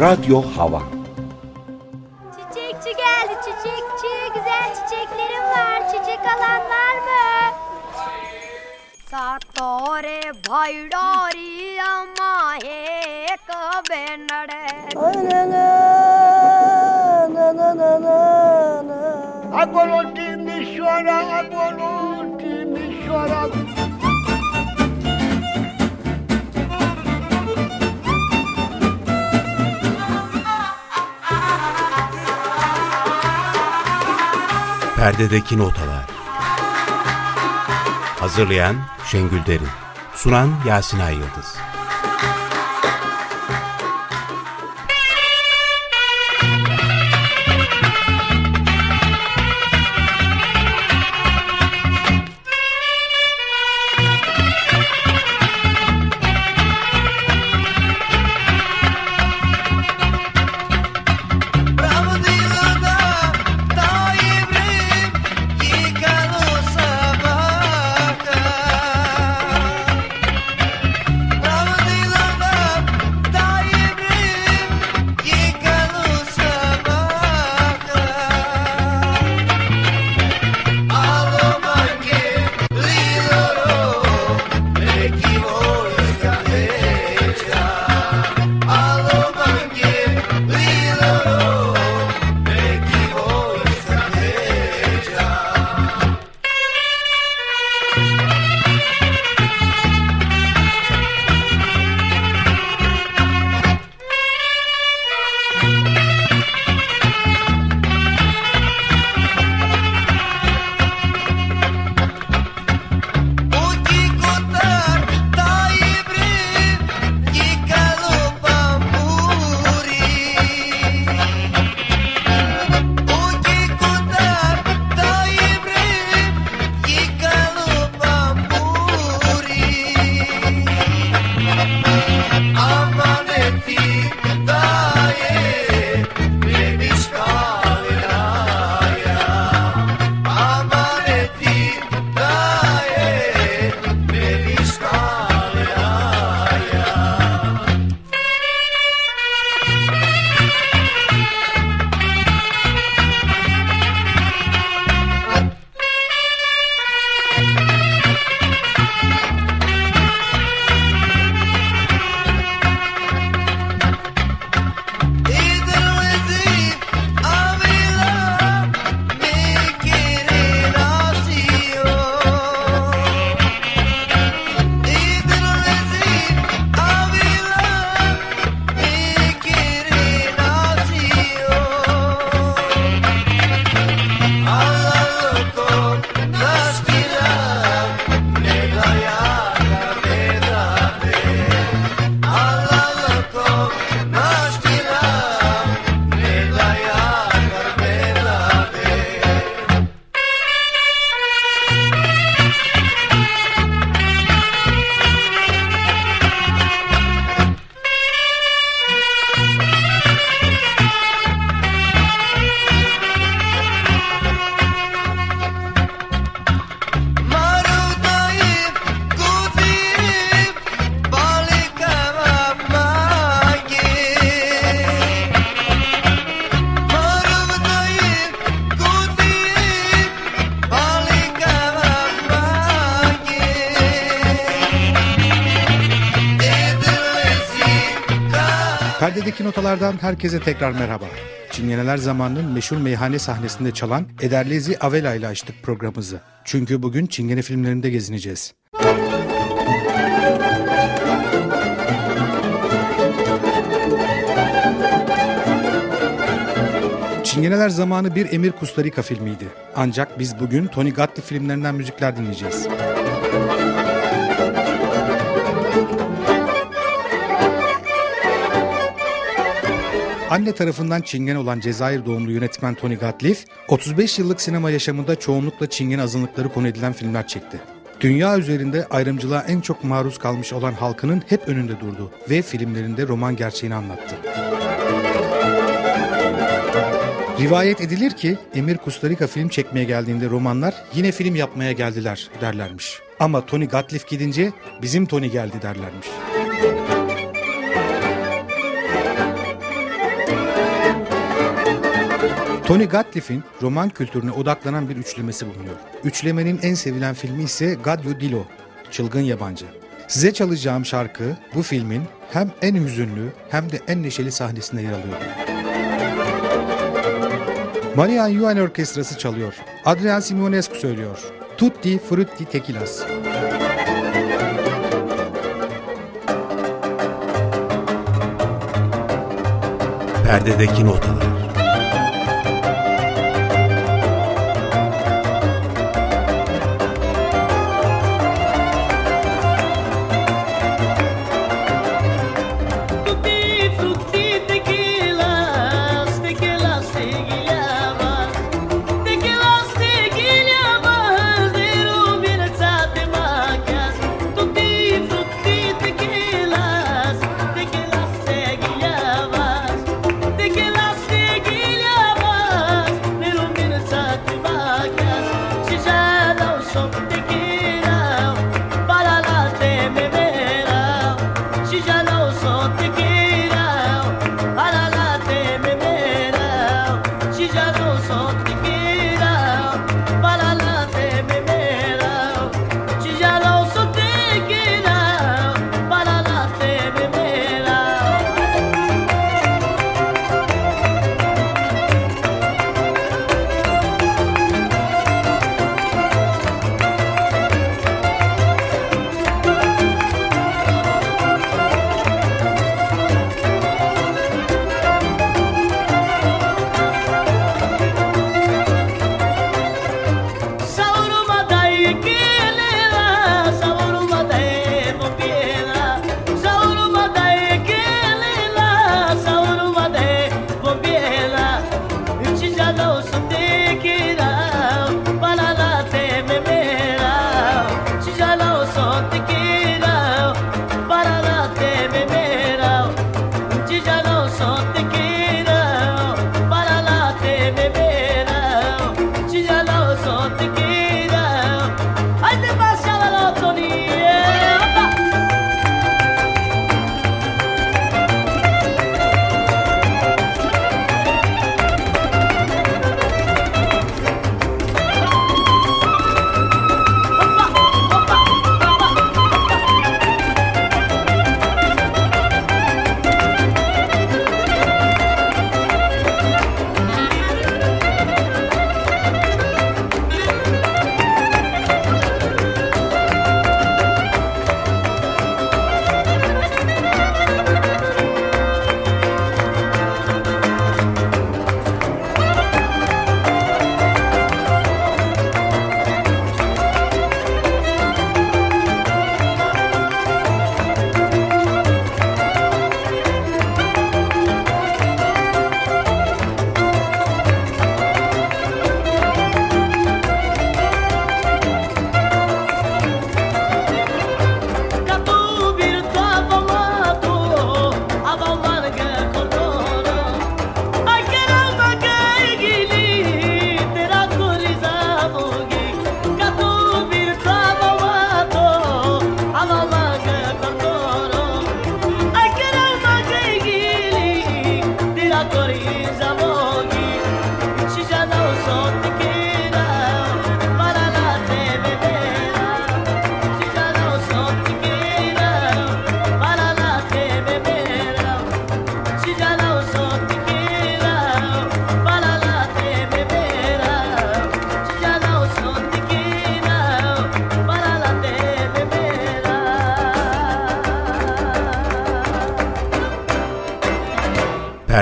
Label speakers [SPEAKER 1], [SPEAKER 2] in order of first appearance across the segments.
[SPEAKER 1] Radyo Hava
[SPEAKER 2] Çiçekçi geldi çiçekçi. Güzel çiçeklerim var. Çiçek alan var mı? Sartore bhaidari amma ek benade.
[SPEAKER 3] Agolo Timișoara, Agolo Timișoara
[SPEAKER 4] Perdedeki notalar. Hazırlayan Şengül Derin. Sunan Yasin Ay Yıldız.
[SPEAKER 5] Perdedeki notalardan herkese tekrar merhaba. Çingeneler zamanının meşhur meyhane sahnesinde çalan Ederlezi Avela ile açtık programımızı. Çünkü bugün Çingene filmlerinde gezineceğiz. Çingeneler zamanı bir Emir Kustarika filmiydi. Ancak biz bugün Tony Gatti filmlerinden müzikler dinleyeceğiz. Anne tarafından Çingen olan Cezayir doğumlu yönetmen Tony Gatliff, 35 yıllık sinema yaşamında çoğunlukla Çingen azınlıkları konu edilen filmler çekti. Dünya üzerinde ayrımcılığa en çok maruz kalmış olan halkının hep önünde durdu ve filmlerinde roman gerçeğini anlattı. Rivayet edilir ki Emir Kustarika film çekmeye geldiğinde romanlar yine film yapmaya geldiler derlermiş. Ama Tony Gatliff gidince bizim Tony geldi derlermiş. Tony Gatliff'in roman kültürüne odaklanan bir üçlemesi bulunuyor. Üçlemenin en sevilen filmi ise Gadio Dilo, Çılgın Yabancı. Size çalacağım şarkı bu filmin hem en hüzünlü hem de en neşeli sahnesinde yer alıyor. Marian Yuan Orkestrası çalıyor. Adrian Simonescu söylüyor. Tutti Frutti Tequilas.
[SPEAKER 6] Perdedeki notalar.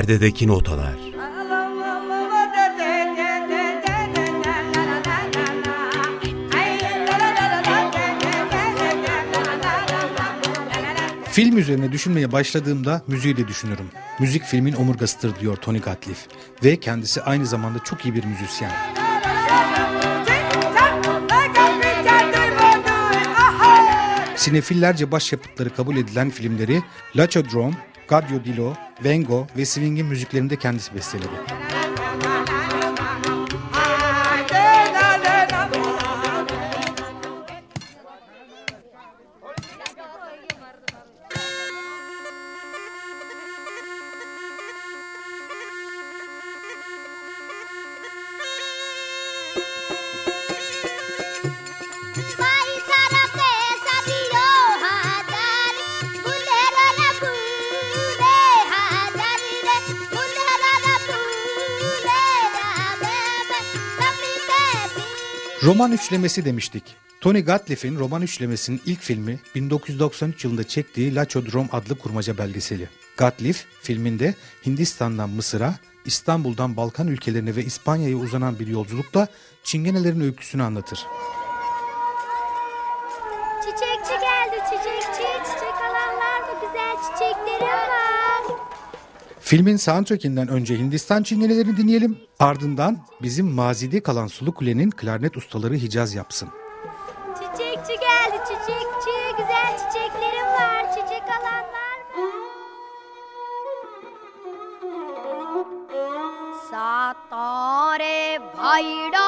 [SPEAKER 6] Perdedeki notalar.
[SPEAKER 5] Film üzerine düşünmeye başladığımda müziği de düşünürüm. Müzik filmin omurgasıdır diyor Tony Gatliff. Ve kendisi aynı zamanda çok iyi bir müzisyen. Sinefillerce başyapıtları kabul edilen filmleri Lachodrome, Gadio Dilo, Vengo ve Swing'in müziklerinde kendisi besteledi. Roman üçlemesi demiştik. Tony Gatliff'in roman üçlemesinin ilk filmi 1993 yılında çektiği Laçodrom adlı kurmaca belgeseli. Gatliff filminde Hindistan'dan Mısır'a, İstanbul'dan Balkan ülkelerine ve İspanya'ya uzanan bir yolculukla Çingenelerin öyküsünü anlatır. Filmin soundtrackinden önce Hindistan Çingilelerini dinleyelim. Ardından bizim mazide kalan Sulu Kule'nin klarnet ustaları Hicaz yapsın.
[SPEAKER 2] Çiçekçi geldi çiçekçi. Güzel çiçeklerim var. Çiçek alanlar var. Satare Bhayra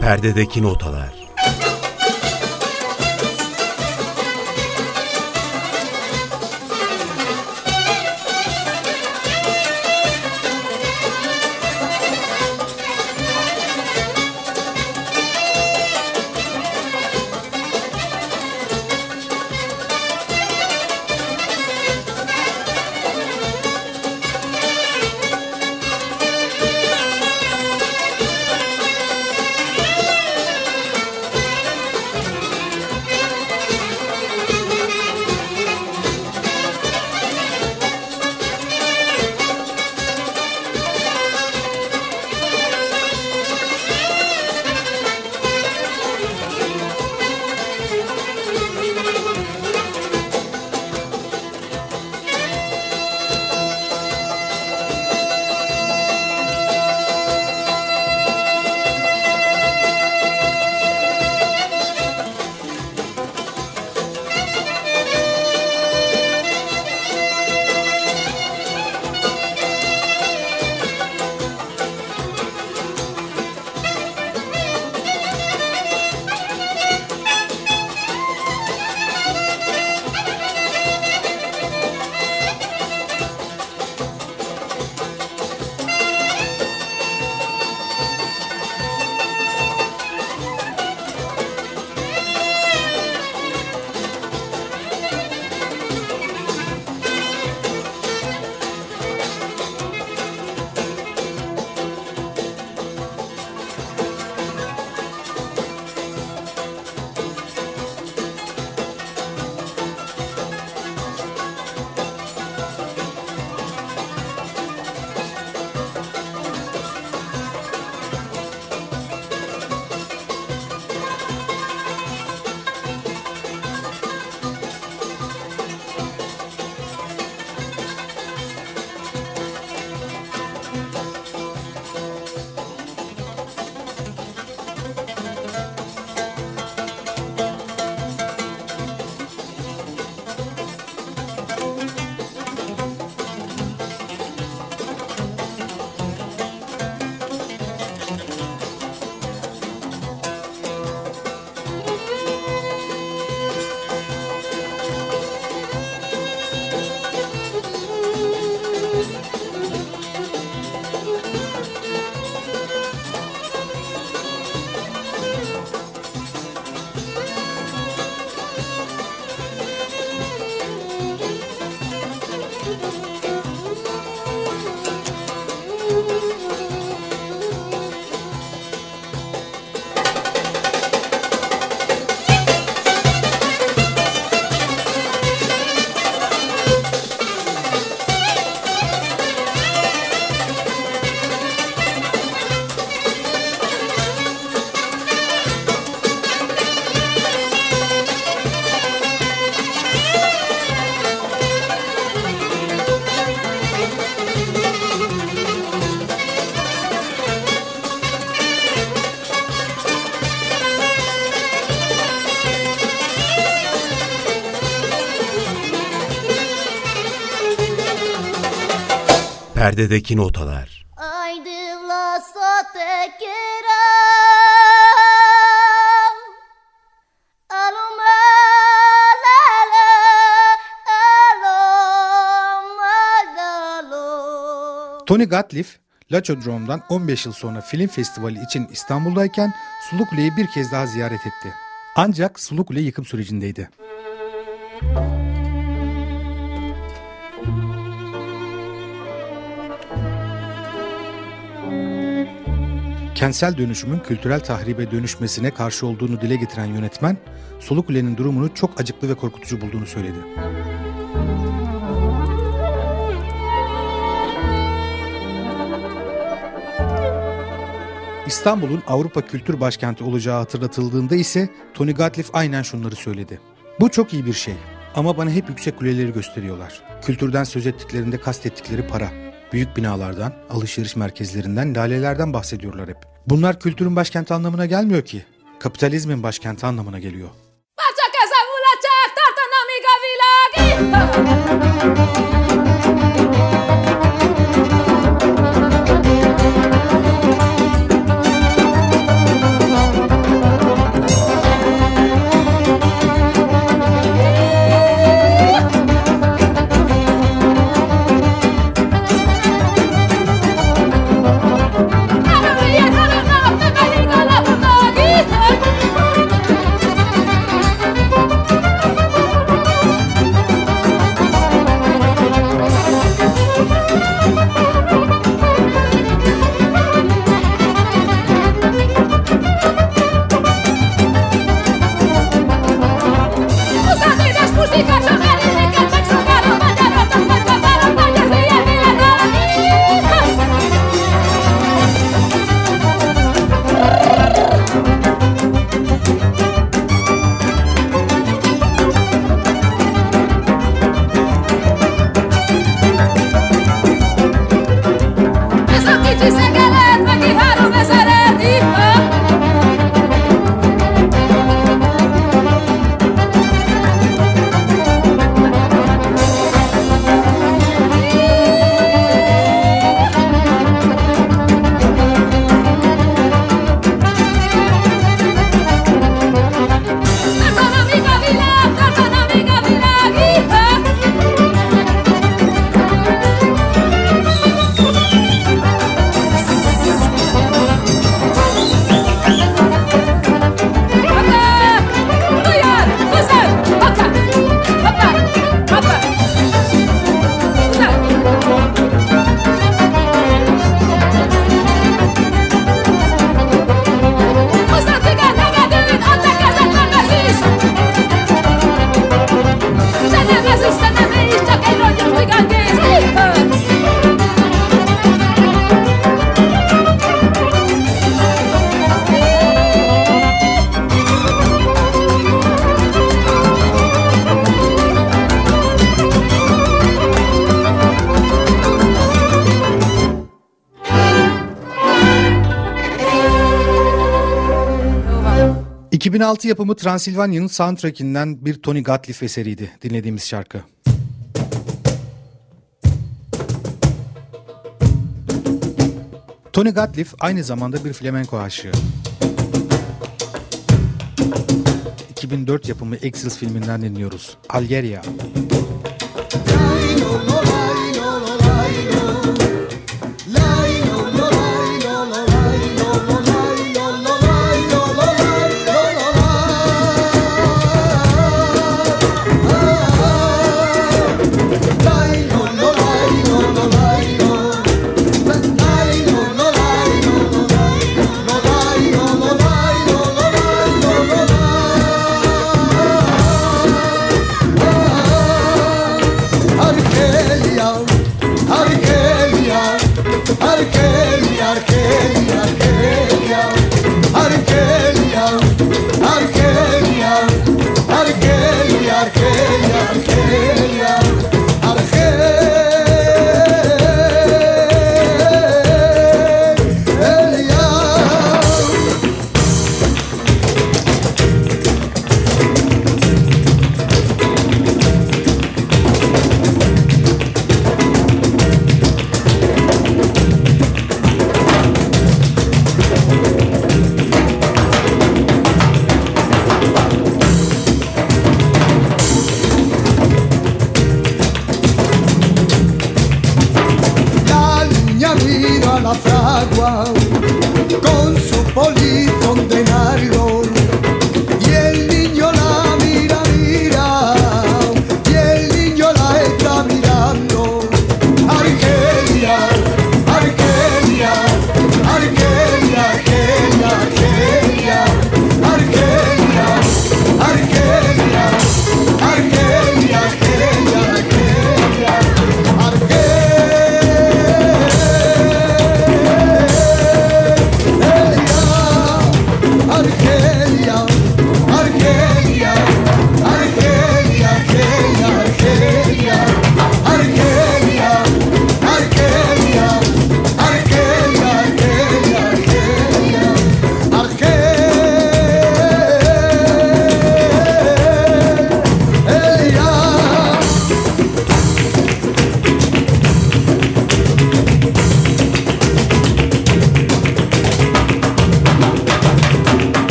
[SPEAKER 6] Perdedeki notalar.
[SPEAKER 2] La lo
[SPEAKER 5] Tony Gatliff, Lachodrome'dan 15 yıl sonra film festivali için İstanbul'dayken Sulu Kule'yi bir kez daha ziyaret etti. Ancak Sulu Kule yıkım sürecindeydi. Kentsel dönüşümün kültürel tahribe dönüşmesine karşı olduğunu dile getiren yönetmen, Sulu Kule'nin durumunu çok acıklı ve korkutucu bulduğunu söyledi. İstanbul'un Avrupa Kültür Başkenti olacağı hatırlatıldığında ise Tony Gatliff aynen şunları söyledi. Bu çok iyi bir şey ama bana hep yüksek kuleleri gösteriyorlar. Kültürden söz ettiklerinde kastettikleri para. Büyük binalardan, alışveriş merkezlerinden, lalelerden bahsediyorlar hep. Bunlar kültürün başkenti anlamına gelmiyor ki. Kapitalizmin başkenti anlamına geliyor.
[SPEAKER 7] Baca.
[SPEAKER 5] 2006 yapımı Transilvanya'nın soundtrackinden bir Tony Gatliff eseriydi dinlediğimiz şarkı. Tony Gatliff aynı zamanda bir flamenco aşığı. 2004 yapımı Exils filminden dinliyoruz. Algeria.
[SPEAKER 8] Arkelia,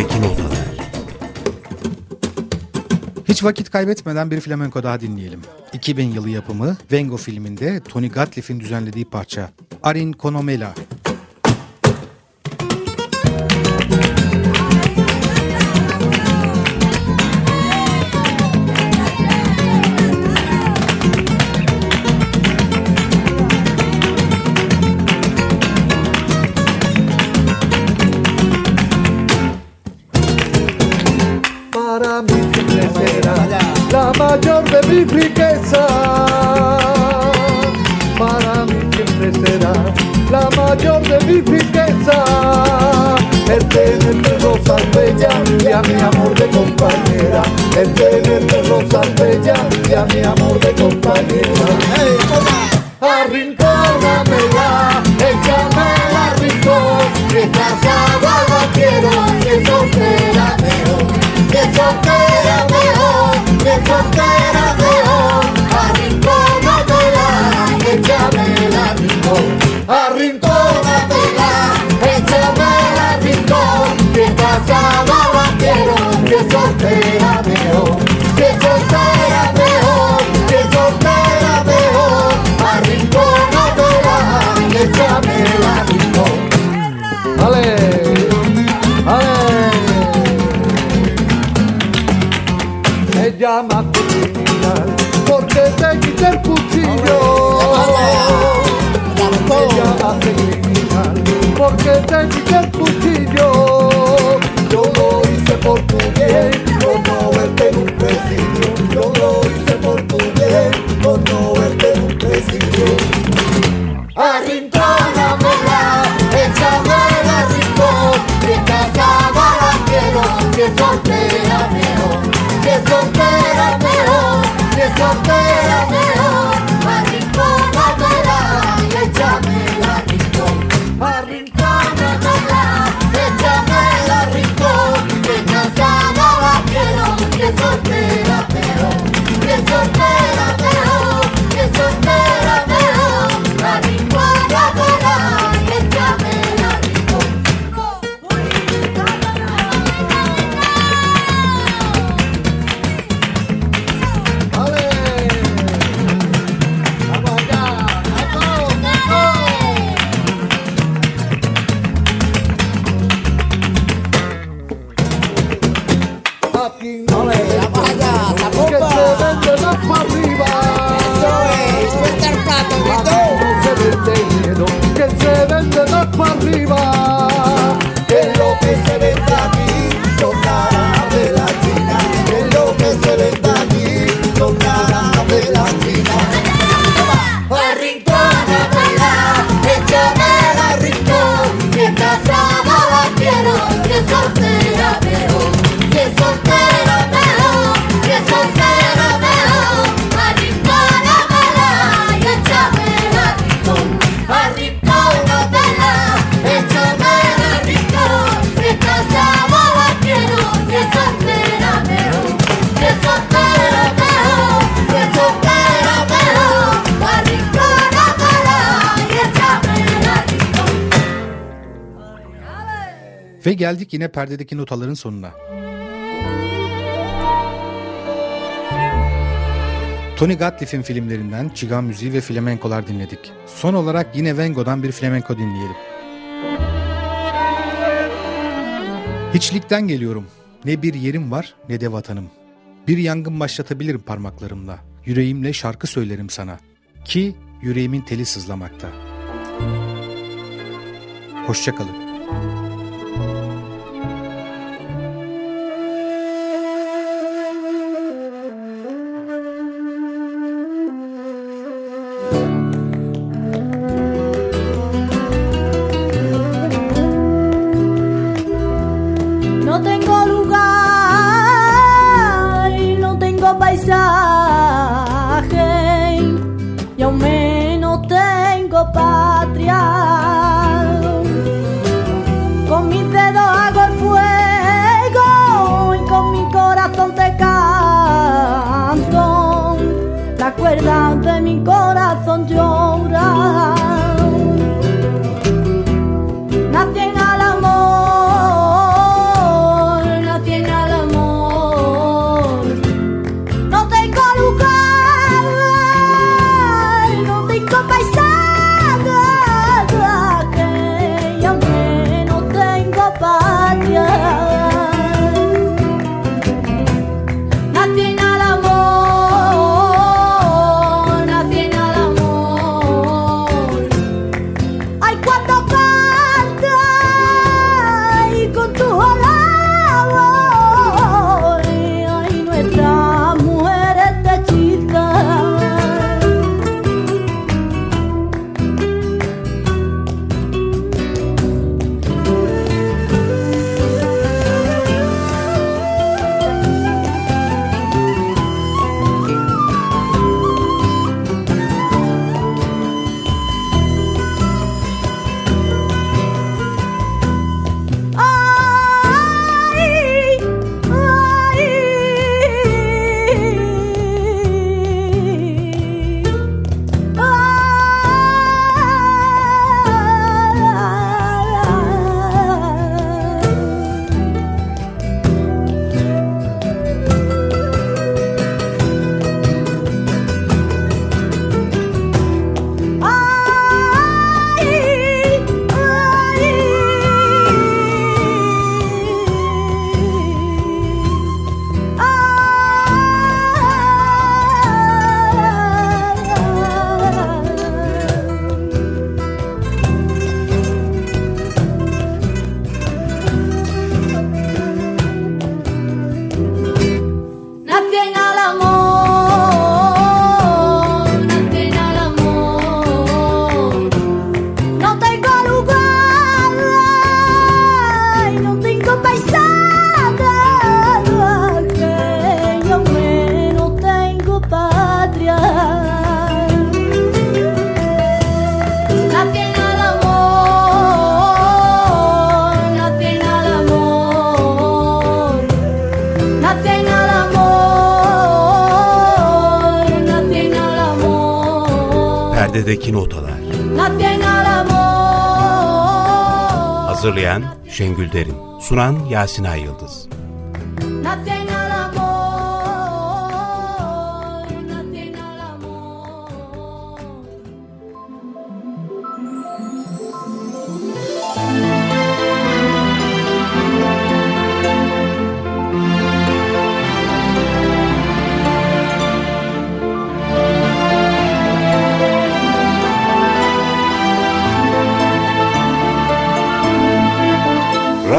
[SPEAKER 6] Önümdeki notalar.
[SPEAKER 5] Hiç vakit kaybetmeden bir flamenko daha dinleyelim. 2000 yılı yapımı Vengo filminde Tony Gatliff'in düzenlediği parça Arin Konomela.
[SPEAKER 8] de vernos y a mi amor de compañero. que te quité el cuchillo. Yo lo hice por tu bien. para
[SPEAKER 2] arriba. geldik yine perdedeki notaların sonuna. Tony Gatliff'in filmlerinden çigan müziği ve flamenkolar dinledik. Son olarak yine Vengo'dan bir flamenko dinleyelim. Hiçlikten geliyorum. Ne bir yerim var ne de vatanım. Bir yangın başlatabilirim parmaklarımla. Yüreğimle şarkı söylerim sana. Ki yüreğimin teli sızlamakta. Hoşçakalın.
[SPEAKER 3] Yerdeki Notalar. Hazırlayan Şengül Derin. Sunan Yasin Ay Yıldız.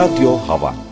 [SPEAKER 1] Radyo Hava.